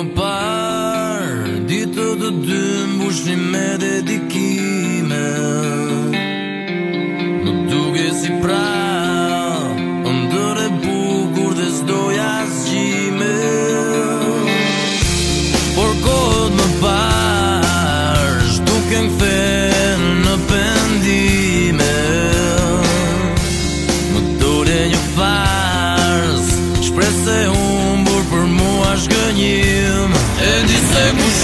më parë Ditë të dy më bushni me dedikime Më duke si pra Më dërë e bukur dhe sdoja zgjime Por kodë më parë Shduke në këthe në pendime Më dore një farë Shprese unë Yeah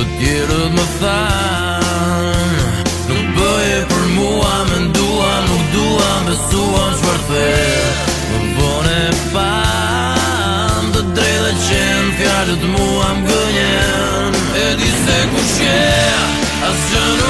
Të tjerët më than Nuk bëje për mua Më ndua, nuk dua Më besua në shvarë the Më bëne pan Të dhe qenë të mua më gënjen E di se ku shje As që nuk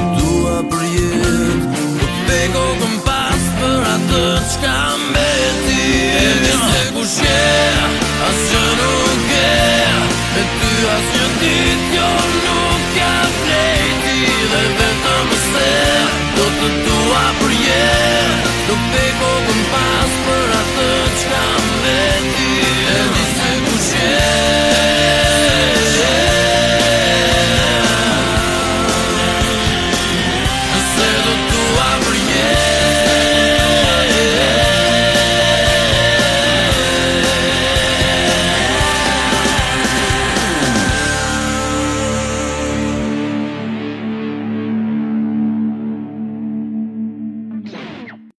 të tua për jetë Do të peko për pas për atë që kam dhe ti